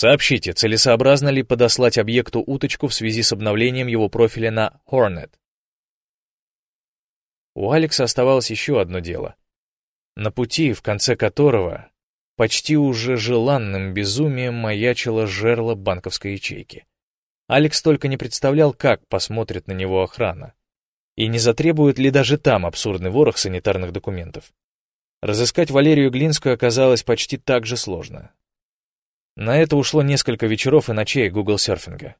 Сообщите, целесообразно ли подослать объекту уточку в связи с обновлением его профиля на Hornet. У Алекса оставалось еще одно дело, на пути, в конце которого почти уже желанным безумием маячило жерло банковской ячейки. Алекс только не представлял, как посмотрит на него охрана, и не затребует ли даже там абсурдный ворох санитарных документов. Разыскать Валерию Глинскую оказалось почти так же сложно. На это ушло несколько вечеров и ночей гугл-серфинга.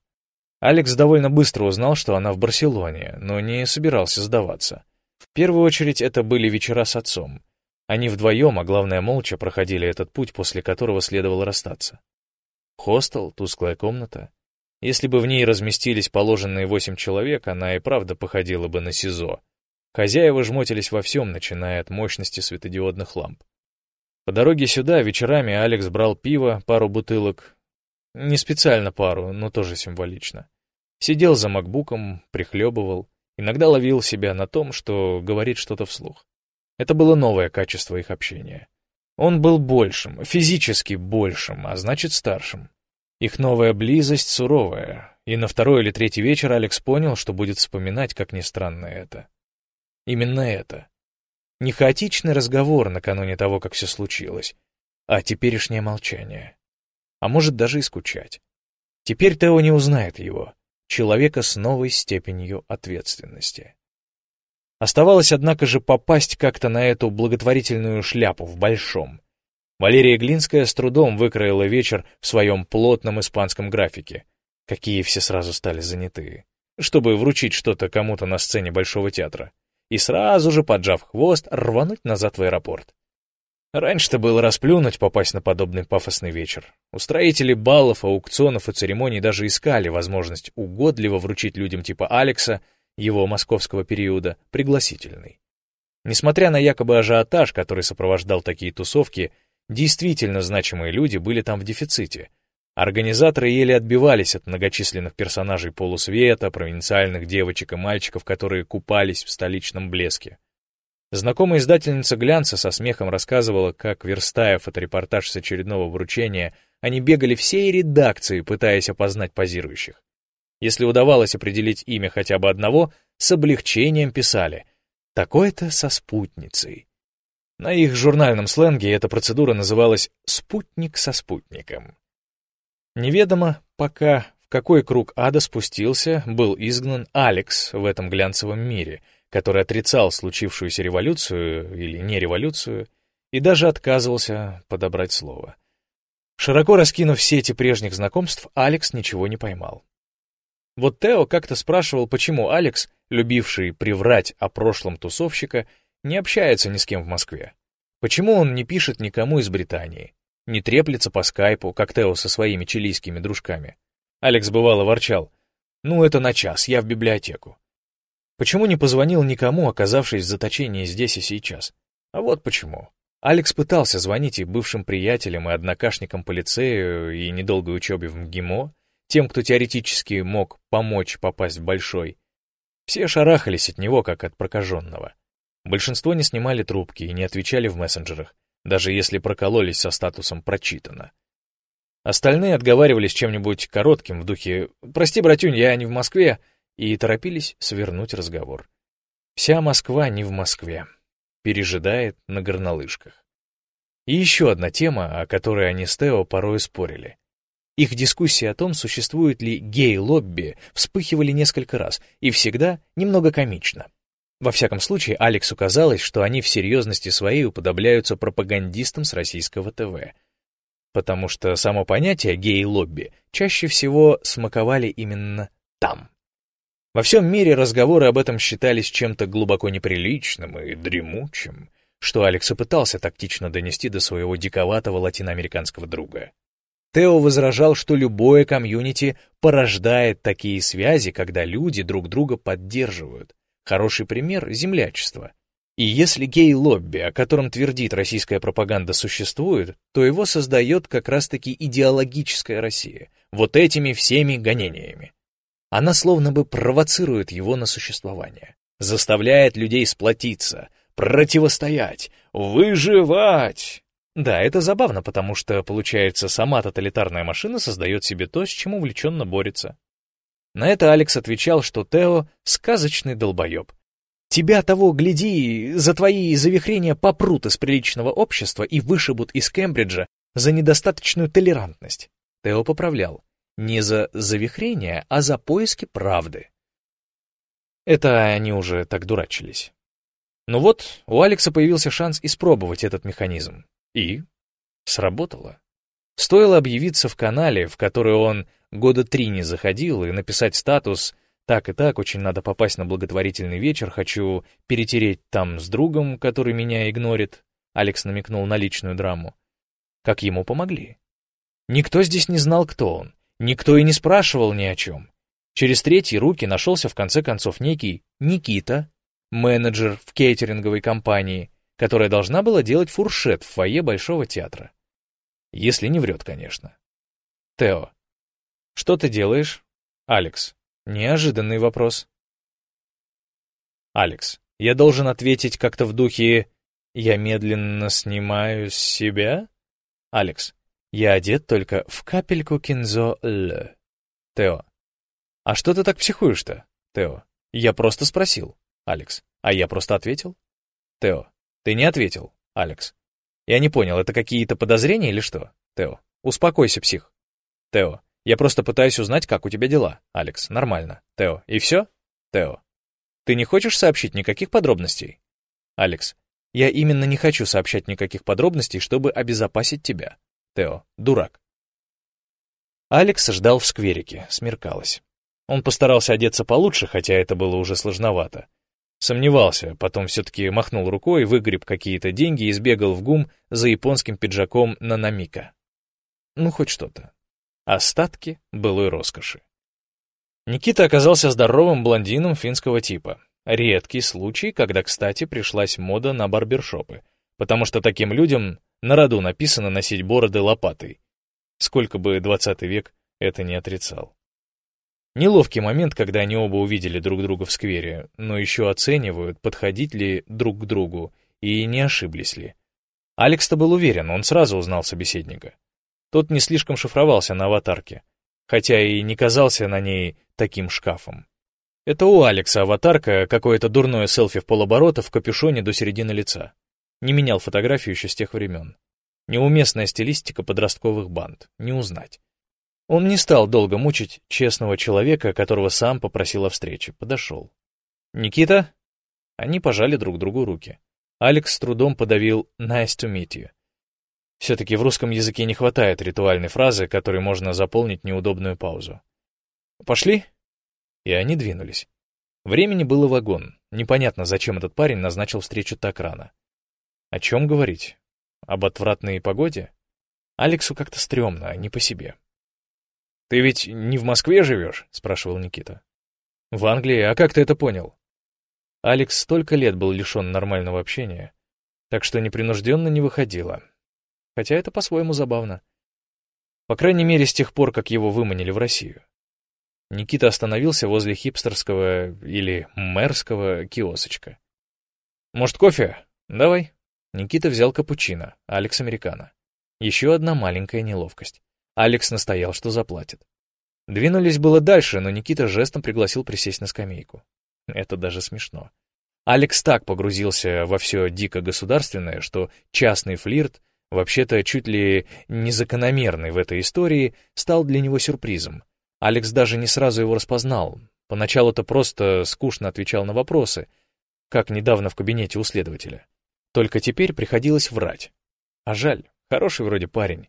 Алекс довольно быстро узнал, что она в Барселоне, но не собирался сдаваться. В первую очередь это были вечера с отцом. Они вдвоем, а главное молча, проходили этот путь, после которого следовало расстаться. Хостел, тусклая комната. Если бы в ней разместились положенные восемь человек, она и правда походила бы на СИЗО. Хозяева жмотились во всем, начиная от мощности светодиодных ламп. По дороге сюда вечерами Алекс брал пиво, пару бутылок. Не специально пару, но тоже символично. Сидел за макбуком, прихлебывал, иногда ловил себя на том, что говорит что-то вслух. Это было новое качество их общения. Он был большим, физически большим, а значит старшим. Их новая близость суровая, и на второй или третий вечер Алекс понял, что будет вспоминать, как ни странно это. Именно это. Не хаотичный разговор накануне того, как все случилось, а теперешнее молчание. А может даже и скучать. Теперь Тео не узнает его, человека с новой степенью ответственности. Оставалось, однако же, попасть как-то на эту благотворительную шляпу в большом. Валерия Глинская с трудом выкроила вечер в своем плотном испанском графике, какие все сразу стали занятые, чтобы вручить что-то кому-то на сцене Большого театра и сразу же, поджав хвост, рвануть назад в аэропорт. Раньше-то было расплюнуть попасть на подобный пафосный вечер. Устроители баллов, аукционов и церемоний даже искали возможность угодливо вручить людям типа Алекса, его московского периода, пригласительный. Несмотря на якобы ажиотаж, который сопровождал такие тусовки, действительно значимые люди были там в дефиците, Организаторы еле отбивались от многочисленных персонажей полусвета, провинциальных девочек и мальчиков, которые купались в столичном блеске. Знакомая издательница «Глянца» со смехом рассказывала, как, верстая фоторепортаж с очередного вручения, они бегали всей редакции, пытаясь опознать позирующих. Если удавалось определить имя хотя бы одного, с облегчением писали «такой-то со спутницей». На их журнальном сленге эта процедура называлась «спутник со спутником». Неведомо пока, в какой круг ада спустился, был изгнан Алекс в этом глянцевом мире, который отрицал случившуюся революцию или не революцию и даже отказывался подобрать слово. Широко раскинув сети прежних знакомств, Алекс ничего не поймал. Вот Тео как-то спрашивал, почему Алекс, любивший приврать о прошлом тусовщика, не общается ни с кем в Москве. Почему он не пишет никому из Британии? Не треплется по скайпу, как Тео со своими чилийскими дружками. Алекс бывало ворчал. «Ну, это на час, я в библиотеку». Почему не позвонил никому, оказавшись в заточении здесь и сейчас? А вот почему. Алекс пытался звонить и бывшим приятелям, и однокашникам по и недолгой учебе в МГИМО, тем, кто теоретически мог помочь попасть в большой. Все шарахались от него, как от прокаженного. Большинство не снимали трубки и не отвечали в мессенджерах даже если прокололись со статусом «прочитано». Остальные отговаривались чем-нибудь коротким в духе «Прости, братюнь, я не в Москве», и торопились свернуть разговор. Вся Москва не в Москве. Пережидает на горнолыжках. И еще одна тема, о которой они с Тео порой спорили. Их дискуссии о том, существует ли гей-лобби, вспыхивали несколько раз, и всегда немного комично. Во всяком случае, Алексу казалось, что они в серьезности своей уподобляются пропагандистам с российского ТВ. Потому что само понятие гей-лобби чаще всего смаковали именно там. Во всем мире разговоры об этом считались чем-то глубоко неприличным и дремучим, что Алекс и пытался тактично донести до своего диковатого латиноамериканского друга. Тео возражал, что любое комьюнити порождает такие связи, когда люди друг друга поддерживают. Хороший пример — землячество. И если гей-лобби, о котором твердит российская пропаганда, существует, то его создает как раз-таки идеологическая Россия, вот этими всеми гонениями. Она словно бы провоцирует его на существование, заставляет людей сплотиться, противостоять, выживать. Да, это забавно, потому что, получается, сама тоталитарная машина создает себе то, с чем увлеченно борется. На это Алекс отвечал, что Тео — сказочный долбоеб. Тебя того, гляди, за твои завихрения попрут из приличного общества и вышибут из Кембриджа за недостаточную толерантность. Тео поправлял. Не за завихрение, а за поиски правды. Это они уже так дурачились. Ну вот, у Алекса появился шанс испробовать этот механизм. И сработало. Стоило объявиться в канале, в который он года три не заходил, и написать статус «Так и так, очень надо попасть на благотворительный вечер, хочу перетереть там с другом, который меня игнорит», Алекс намекнул на личную драму. Как ему помогли. Никто здесь не знал, кто он. Никто и не спрашивал ни о чем. Через третьи руки нашелся в конце концов некий Никита, менеджер в кейтеринговой компании, которая должна была делать фуршет в фойе Большого театра. Если не врет, конечно. Тео. Что ты делаешь? Алекс. Неожиданный вопрос. Алекс. Я должен ответить как-то в духе «Я медленно снимаю с себя?» Алекс. Я одет только в капельку кинзо л. Тео. А что ты так психуешь-то? Тео. Я просто спросил. Алекс. А я просто ответил? Тео. Ты не ответил. Алекс. Я не понял, это какие-то подозрения или что? Тео. Успокойся, псих. Тео. Я просто пытаюсь узнать, как у тебя дела. Алекс. Нормально. Тео. И все? Тео. Ты не хочешь сообщить никаких подробностей? Алекс. Я именно не хочу сообщать никаких подробностей, чтобы обезопасить тебя. Тео. Дурак. Алекс ждал в скверике, смеркалось. Он постарался одеться получше, хотя это было уже сложновато. Сомневался, потом все-таки махнул рукой, выгреб какие-то деньги и сбегал в ГУМ за японским пиджаком на Намика. Ну, хоть что-то. Остатки былой роскоши. Никита оказался здоровым блондином финского типа. Редкий случай, когда, кстати, пришлась мода на барбершопы, потому что таким людям на роду написано носить бороды лопатой. Сколько бы двадцатый век это не отрицал. Неловкий момент, когда они оба увидели друг друга в сквере, но еще оценивают, подходить ли друг к другу и не ошиблись ли. Алекс-то был уверен, он сразу узнал собеседника. Тот не слишком шифровался на аватарке, хотя и не казался на ней таким шкафом. Это у Алекса аватарка какое-то дурное селфи в полоборота в капюшоне до середины лица. Не менял фотографию еще с тех времен. Неуместная стилистика подростковых банд, не узнать. Он не стал долго мучить честного человека, которого сам попросил о встрече. Подошел. «Никита?» Они пожали друг другу руки. Алекс с трудом подавил «nice to meet you». Все-таки в русском языке не хватает ритуальной фразы, которой можно заполнить неудобную паузу. «Пошли?» и они двинулись. Времени было вагон. Непонятно, зачем этот парень назначил встречу так рано. О чем говорить? Об отвратной погоде? Алексу как-то стрёмно, а не по себе. «Ты ведь не в Москве живешь?» — спрашивал Никита. «В Англии? А как ты это понял?» Алекс столько лет был лишен нормального общения, так что непринужденно не выходило. Хотя это по-своему забавно. По крайней мере, с тех пор, как его выманили в Россию. Никита остановился возле хипстерского или мэрского киосочка. «Может, кофе? Давай». Никита взял капучино, Алекс американо. Еще одна маленькая неловкость. Алекс настоял, что заплатит. Двинулись было дальше, но Никита жестом пригласил присесть на скамейку. Это даже смешно. Алекс так погрузился во все дико государственное, что частный флирт, вообще-то чуть ли незакономерный в этой истории, стал для него сюрпризом. Алекс даже не сразу его распознал. Поначалу-то просто скучно отвечал на вопросы, как недавно в кабинете у следователя. Только теперь приходилось врать. А жаль, хороший вроде парень.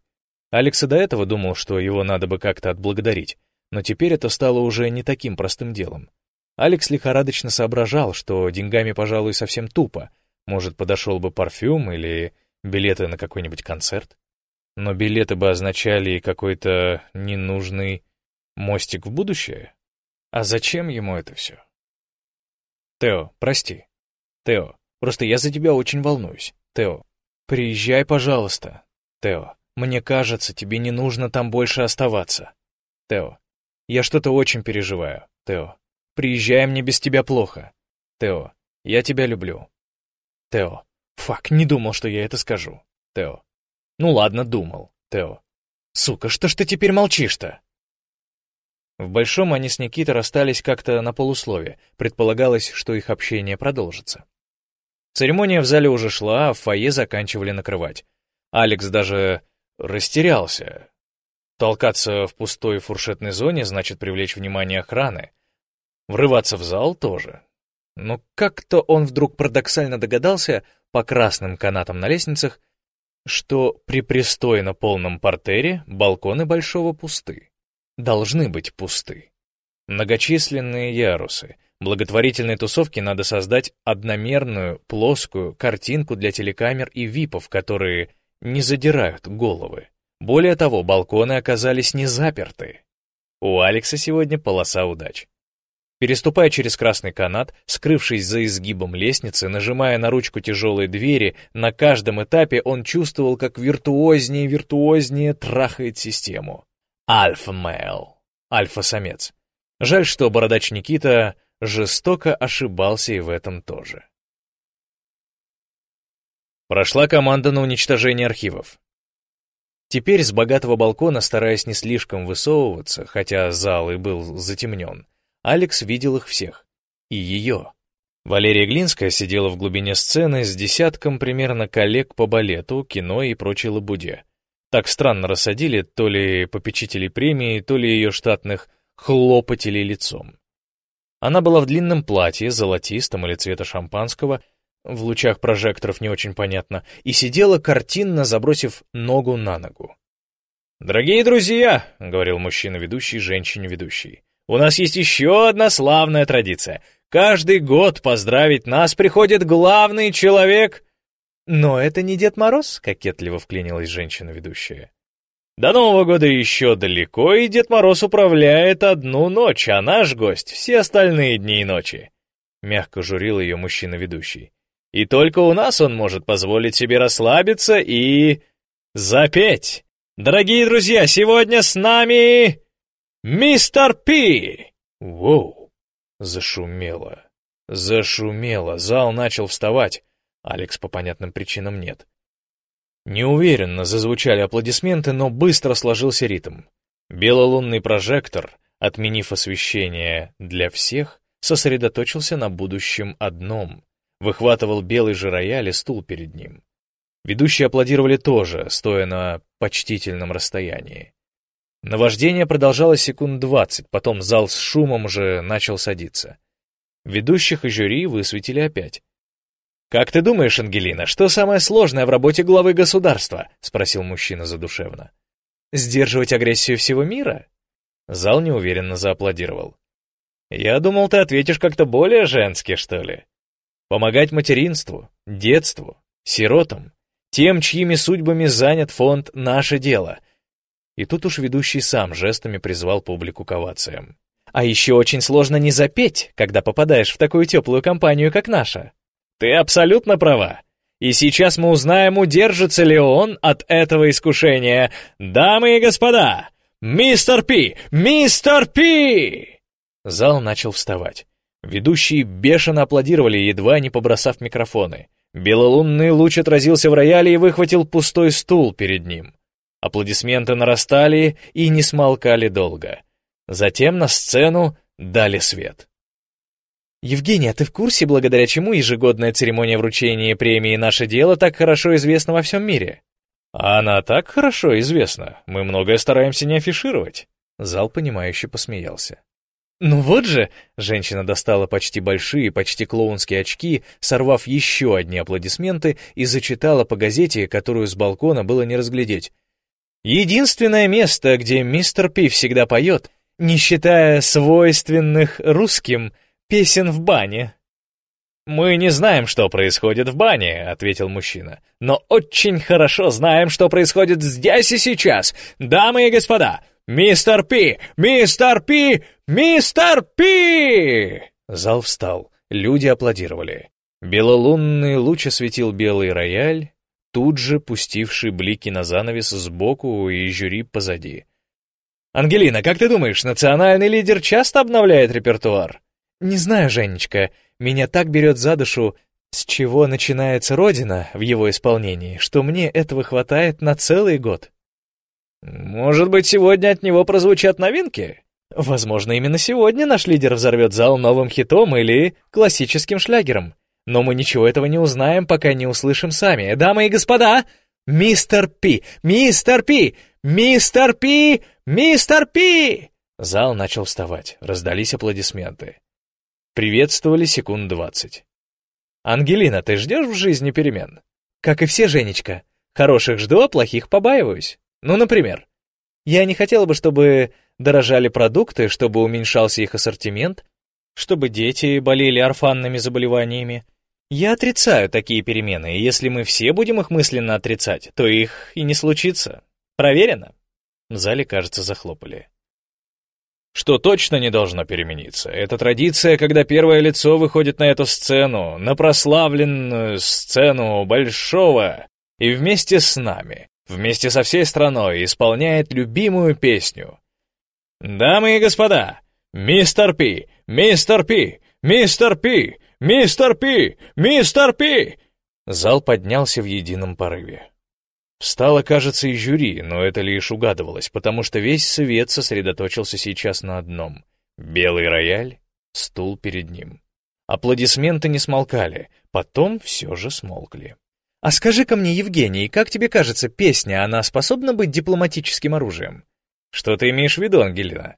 Алекс и до этого думал, что его надо бы как-то отблагодарить, но теперь это стало уже не таким простым делом. Алекс лихорадочно соображал, что деньгами, пожалуй, совсем тупо. Может, подошел бы парфюм или билеты на какой-нибудь концерт? Но билеты бы означали какой-то ненужный Мостик в будущее? А зачем ему это все? Тео, прости. Тео, просто я за тебя очень волнуюсь. Тео, приезжай, пожалуйста. Тео, мне кажется, тебе не нужно там больше оставаться. Тео, я что-то очень переживаю. Тео, приезжай, мне без тебя плохо. Тео, я тебя люблю. Тео, фак, не думал, что я это скажу. Тео, Ну ладно, думал, Тео. Сука, что ж ты теперь молчишь-то? В Большом они с Никитой расстались как-то на полуслове. Предполагалось, что их общение продолжится. Церемония в зале уже шла, а в фойе заканчивали накрывать. Алекс даже растерялся. Толкаться в пустой фуршетной зоне значит привлечь внимание охраны. Врываться в зал тоже. Но как-то он вдруг парадоксально догадался по красным канатам на лестницах, что при пристойно полном портере балконы большого пусты. Должны быть пусты. Многочисленные ярусы. Благотворительной тусовке надо создать одномерную, плоскую картинку для телекамер и випов, которые не задирают головы. Более того, балконы оказались не заперты. У Алекса сегодня полоса удач. Переступая через красный канат, скрывшись за изгибом лестницы, нажимая на ручку тяжелой двери, на каждом этапе он чувствовал, как виртуознее и виртуознее трахает систему. Альфа-мейл. Альфа-самец. Жаль, что бородач Никита жестоко ошибался и в этом тоже. Прошла команда на уничтожение архивов. Теперь с богатого балкона, стараясь не слишком высовываться, хотя зал и был затемнен, Алекс видел их всех. И ее. Валерия Глинская сидела в глубине сцены с десятком примерно коллег по балету, кино и прочей лабуде. Так странно рассадили то ли попечителей премии, то ли ее штатных хлопателей лицом. Она была в длинном платье, золотистом или цвета шампанского, в лучах прожекторов не очень понятно, и сидела картинно, забросив ногу на ногу. «Дорогие друзья», — говорил мужчина-ведущий женщине-ведущей, у нас есть еще одна славная традиция. Каждый год поздравить нас приходит главный человек. Но это не Дед Мороз, кокетливо вклинилась женщина-ведущая. До Нового года еще далеко, и Дед Мороз управляет одну ночь, а наш гость — все остальные дни и ночи. Мягко журил ее мужчина-ведущий. И только у нас он может позволить себе расслабиться и... запеть. Дорогие друзья, сегодня с нами... «Мистер Пи!» Воу! Зашумело. Зашумело. Зал начал вставать. Алекс по понятным причинам нет. Неуверенно зазвучали аплодисменты, но быстро сложился ритм. Белолунный прожектор, отменив освещение для всех, сосредоточился на будущем одном. Выхватывал белый же рояль и стул перед ним. Ведущие аплодировали тоже, стоя на почтительном расстоянии. Наваждение продолжалось секунд двадцать, потом зал с шумом уже начал садиться. Ведущих и жюри высветили опять. «Как ты думаешь, Ангелина, что самое сложное в работе главы государства?» — спросил мужчина задушевно. «Сдерживать агрессию всего мира?» Зал неуверенно зааплодировал. «Я думал, ты ответишь как-то более женски, что ли? Помогать материнству, детству, сиротам, тем, чьими судьбами занят фонд «Наше дело», и тут уж ведущий сам жестами призвал публику к овациям. А еще очень сложно не запеть, когда попадаешь в такую теплую компанию, как наша. Ты абсолютно права. И сейчас мы узнаем, удержится ли он от этого искушения. Дамы и господа, мистер Пи, мистер Пи! Зал начал вставать. Ведущие бешено аплодировали, едва не побросав микрофоны. Белолунный луч отразился в рояле и выхватил пустой стул перед ним. Аплодисменты нарастали и не смолкали долго. Затем на сцену дали свет. «Евгения, ты в курсе, благодаря чему ежегодная церемония вручения премии «Наше дело» так хорошо известна во всем мире?» «Она так хорошо известна. Мы многое стараемся не афишировать». Зал, понимающе посмеялся. «Ну вот же!» — женщина достала почти большие, почти клоунские очки, сорвав еще одни аплодисменты и зачитала по газете, которую с балкона было не разглядеть. Единственное место, где мистер Пи всегда поет, не считая свойственных русским песен в бане. «Мы не знаем, что происходит в бане», — ответил мужчина, «но очень хорошо знаем, что происходит здесь и сейчас. Дамы и господа, мистер Пи, мистер Пи, мистер Пи!» Зал встал, люди аплодировали. Белолунный луч осветил белый рояль, тут же пустивший блики на занавес сбоку и жюри позади. «Ангелина, как ты думаешь, национальный лидер часто обновляет репертуар?» «Не знаю, Женечка, меня так берет за душу С чего начинается Родина в его исполнении, что мне этого хватает на целый год? Может быть, сегодня от него прозвучат новинки? Возможно, именно сегодня наш лидер взорвет зал новым хитом или классическим шлягером. Но мы ничего этого не узнаем, пока не услышим сами. Дамы и господа, мистер Пи, мистер Пи, мистер Пи, мистер Пи! Зал начал вставать, раздались аплодисменты. Приветствовали секунд двадцать. «Ангелина, ты ждешь в жизни перемен?» «Как и все, Женечка. Хороших жду, а плохих побаиваюсь. Ну, например, я не хотела бы, чтобы дорожали продукты, чтобы уменьшался их ассортимент, чтобы дети болели орфанными заболеваниями. Я отрицаю такие перемены, и если мы все будем их мысленно отрицать, то их и не случится. Проверено?» В зале, кажется, захлопали. Что точно не должно перемениться, это традиция, когда первое лицо выходит на эту сцену, на прославленную сцену Большого, и вместе с нами, вместе со всей страной исполняет любимую песню. «Дамы и господа, мистер Пи, мистер Пи, мистер Пи, мистер Пи, мистер Пи!» Зал поднялся в едином порыве. Встало, кажется, и жюри, но это лишь угадывалось, потому что весь свет сосредоточился сейчас на одном — белый рояль, стул перед ним. Аплодисменты не смолкали, потом все же смолкли. «А скажи-ка мне, Евгений, как тебе кажется, песня, она способна быть дипломатическим оружием?» «Что ты имеешь в виду, Ангелина?»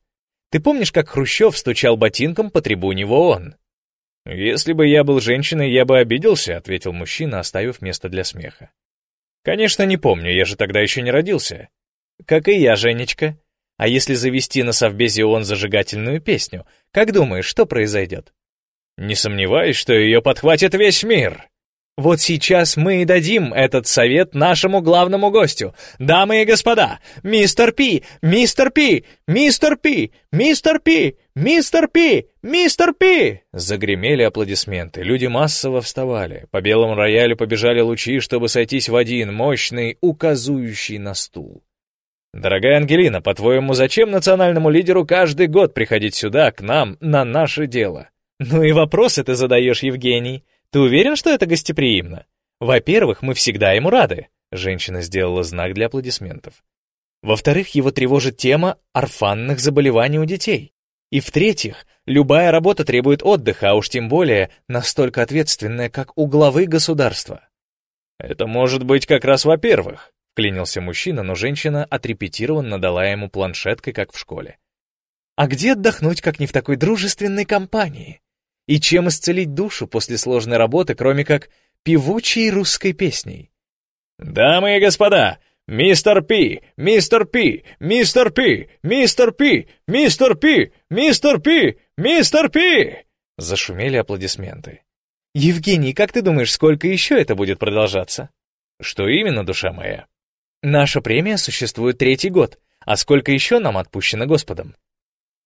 «Ты помнишь, как Хрущев стучал ботинком по трибуне в ООН?» «Если бы я был женщиной, я бы обиделся», — ответил мужчина, оставив место для смеха. Конечно, не помню, я же тогда еще не родился. Как и я, Женечка. А если завести на Совбезе ООН зажигательную песню, как думаешь, что произойдет? Не сомневаюсь, что ее подхватит весь мир. Вот сейчас мы и дадим этот совет нашему главному гостю. Дамы и господа, мистер Пи, мистер Пи, мистер Пи, мистер Пи, мистер Пи, мистер Пи! Загремели аплодисменты, люди массово вставали. По белому роялю побежали лучи, чтобы сойтись в один, мощный, указующий на стул. Дорогая Ангелина, по-твоему, зачем национальному лидеру каждый год приходить сюда, к нам, на наше дело? Ну и вопросы ты задаешь, Евгений. Ты уверен, что это гостеприимно? Во-первых, мы всегда ему рады. Женщина сделала знак для аплодисментов. Во-вторых, его тревожит тема орфанных заболеваний у детей. И в-третьих, любая работа требует отдыха, а уж тем более настолько ответственная, как у главы государства. Это может быть как раз во-первых, вклинился мужчина, но женщина отрепетированно дала ему планшеткой, как в школе. А где отдохнуть, как не в такой дружественной компании? И чем исцелить душу после сложной работы, кроме как певучей русской песней? «Дамы и господа, мистер Пи, мистер Пи, мистер Пи, мистер Пи, мистер Пи, мистер Пи, мистер Пи!» Зашумели аплодисменты. «Евгений, как ты думаешь, сколько еще это будет продолжаться?» «Что именно, душа моя?» «Наша премия существует третий год, а сколько еще нам отпущено Господом?»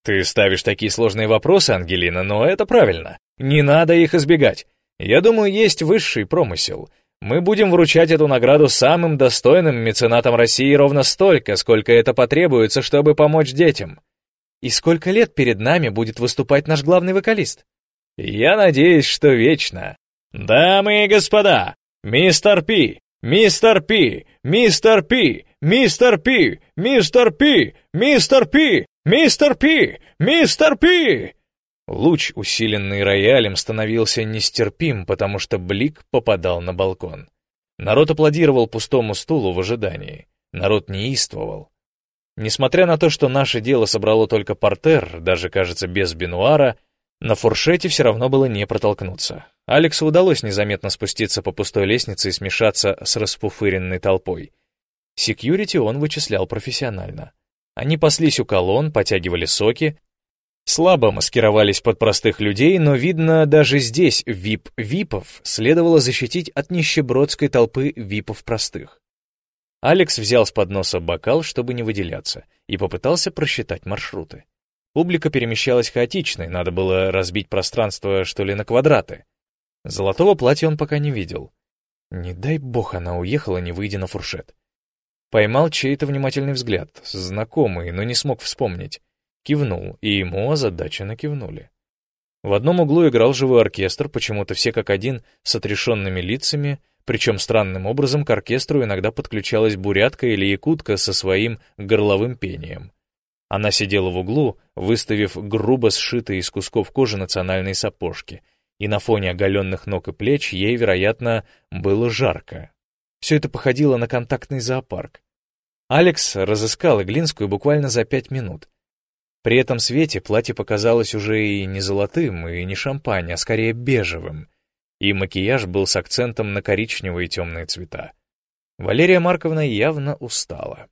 Ты ставишь такие сложные вопросы, Ангелина, но это правильно. Не надо их избегать. Я думаю, есть высший промысел. Мы будем вручать эту награду самым достойным меценатам России ровно столько, сколько это потребуется, чтобы помочь детям. И сколько лет перед нами будет выступать наш главный вокалист? Я надеюсь, что вечно. Дамы и господа, мистер Пи, мистер Пи, мистер Пи, мистер Пи, мистер Пи, мистер Пи, «Мистер Пи! Мистер Пи!» Луч, усиленный роялем, становился нестерпим, потому что блик попадал на балкон. Народ аплодировал пустому стулу в ожидании. Народ неистовал. Несмотря на то, что наше дело собрало только портер, даже, кажется, без бинуара, на фуршете все равно было не протолкнуться. Алексу удалось незаметно спуститься по пустой лестнице и смешаться с распуфыренной толпой. Секьюрити он вычислял профессионально. Они паслись у колонн, потягивали соки, слабо маскировались под простых людей, но, видно, даже здесь вип-випов следовало защитить от нищебродской толпы випов простых. Алекс взял с подноса бокал, чтобы не выделяться, и попытался просчитать маршруты. Публика перемещалась хаотично, и надо было разбить пространство, что ли, на квадраты. Золотого платья он пока не видел. Не дай бог она уехала, не выйдя на фуршет. Поймал чей-то внимательный взгляд, знакомый, но не смог вспомнить. Кивнул, и ему озадаченно кивнули. В одном углу играл живой оркестр, почему-то все как один, с отрешенными лицами, причем странным образом к оркестру иногда подключалась бурятка или якутка со своим горловым пением. Она сидела в углу, выставив грубо сшитые из кусков кожи национальные сапожки, и на фоне оголенных ног и плеч ей, вероятно, было жарко. Все это походило на контактный зоопарк. Алекс разыскал Иглинскую буквально за пять минут. При этом свете платье показалось уже и не золотым, и не шампань, а скорее бежевым, и макияж был с акцентом на коричневые и темные цвета. Валерия Марковна явно устала.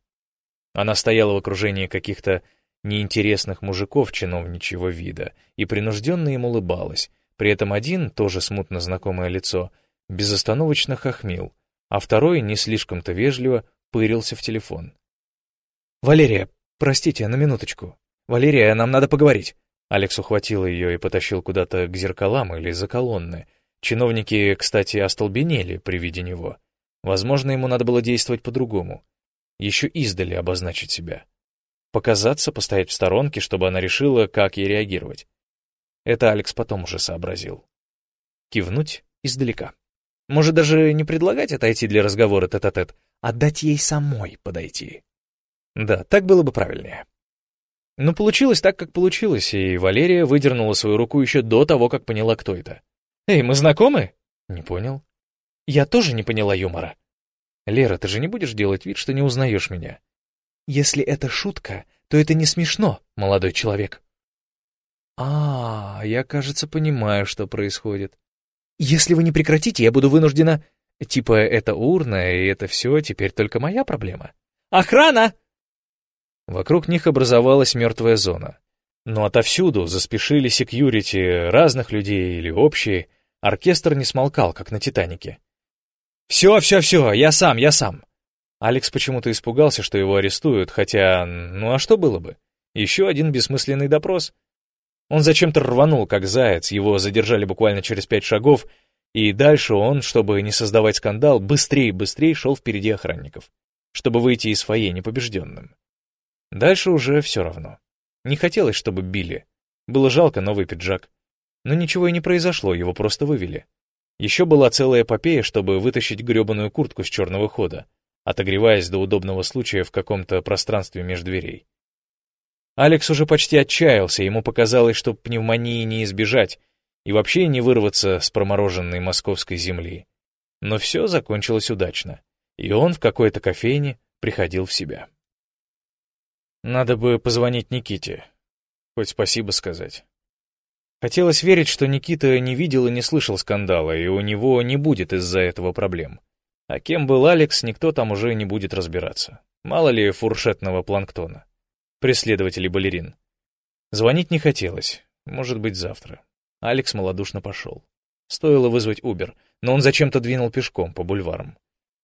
Она стояла в окружении каких-то неинтересных мужиков чиновничьего вида и принужденно им улыбалась, при этом один, тоже смутно знакомое лицо, безостановочно хохмил, а второй, не слишком-то вежливо, пырился в телефон. «Валерия, простите, на минуточку», «Валерия, нам надо поговорить». Алекс ухватил ее и потащил куда-то к зеркалам или за колонны. Чиновники, кстати, остолбенели при виде него. Возможно, ему надо было действовать по-другому. Еще издали обозначить себя. Показаться, постоять в сторонке, чтобы она решила, как ей реагировать. Это Алекс потом уже сообразил. Кивнуть издалека. Может, даже не предлагать отойти для разговора тет-а-тет, -тет, а дать ей самой подойти. Да, так было бы правильнее. Но получилось так, как получилось, и Валерия выдернула свою руку еще до того, как поняла, кто это. «Эй, мы знакомы?» «Не понял». «Я тоже не поняла юмора». «Лера, ты же не будешь делать вид, что не узнаешь меня?» «Если это шутка, то это не смешно, молодой человек». «А, я, кажется, понимаю, что происходит. Если вы не прекратите, я буду вынуждена... Типа, это урна, и это все теперь только моя проблема». «Охрана!» Вокруг них образовалась мертвая зона. Но отовсюду заспешили секьюрити разных людей или общие. Оркестр не смолкал, как на «Титанике». «Все, все, все, я сам, я сам!» Алекс почему-то испугался, что его арестуют, хотя, ну а что было бы? Еще один бессмысленный допрос. Он зачем-то рванул, как заяц, его задержали буквально через пять шагов, и дальше он, чтобы не создавать скандал, быстрее и быстрее шел впереди охранников, чтобы выйти из фойе непобежденным. Дальше уже все равно. Не хотелось, чтобы били. Было жалко новый пиджак. Но ничего и не произошло, его просто вывели. Еще была целая эпопея, чтобы вытащить гребаную куртку с черного хода, отогреваясь до удобного случая в каком-то пространстве между дверей. Алекс уже почти отчаялся, ему показалось, что пневмонии не избежать и вообще не вырваться с промороженной московской земли. Но все закончилось удачно, и он в какой-то кофейне приходил в себя. Надо бы позвонить Никите. Хоть спасибо сказать. Хотелось верить, что Никита не видел и не слышал скандала, и у него не будет из-за этого проблем. А кем был Алекс, никто там уже не будет разбираться. Мало ли фуршетного планктона. Преследователей балерин. Звонить не хотелось. Может быть, завтра. Алекс малодушно пошел. Стоило вызвать Убер, но он зачем-то двинул пешком по бульварам.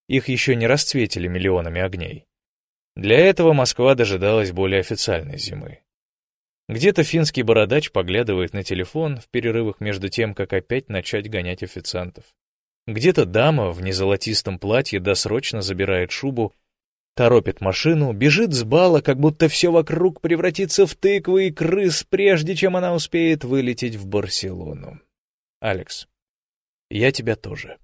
Их еще не расцветили миллионами огней. Для этого Москва дожидалась более официальной зимы. Где-то финский бородач поглядывает на телефон в перерывах между тем, как опять начать гонять официантов. Где-то дама в незолотистом платье досрочно забирает шубу, торопит машину, бежит с бала, как будто все вокруг превратится в тыквы и крыс, прежде чем она успеет вылететь в Барселону. Алекс, я тебя тоже.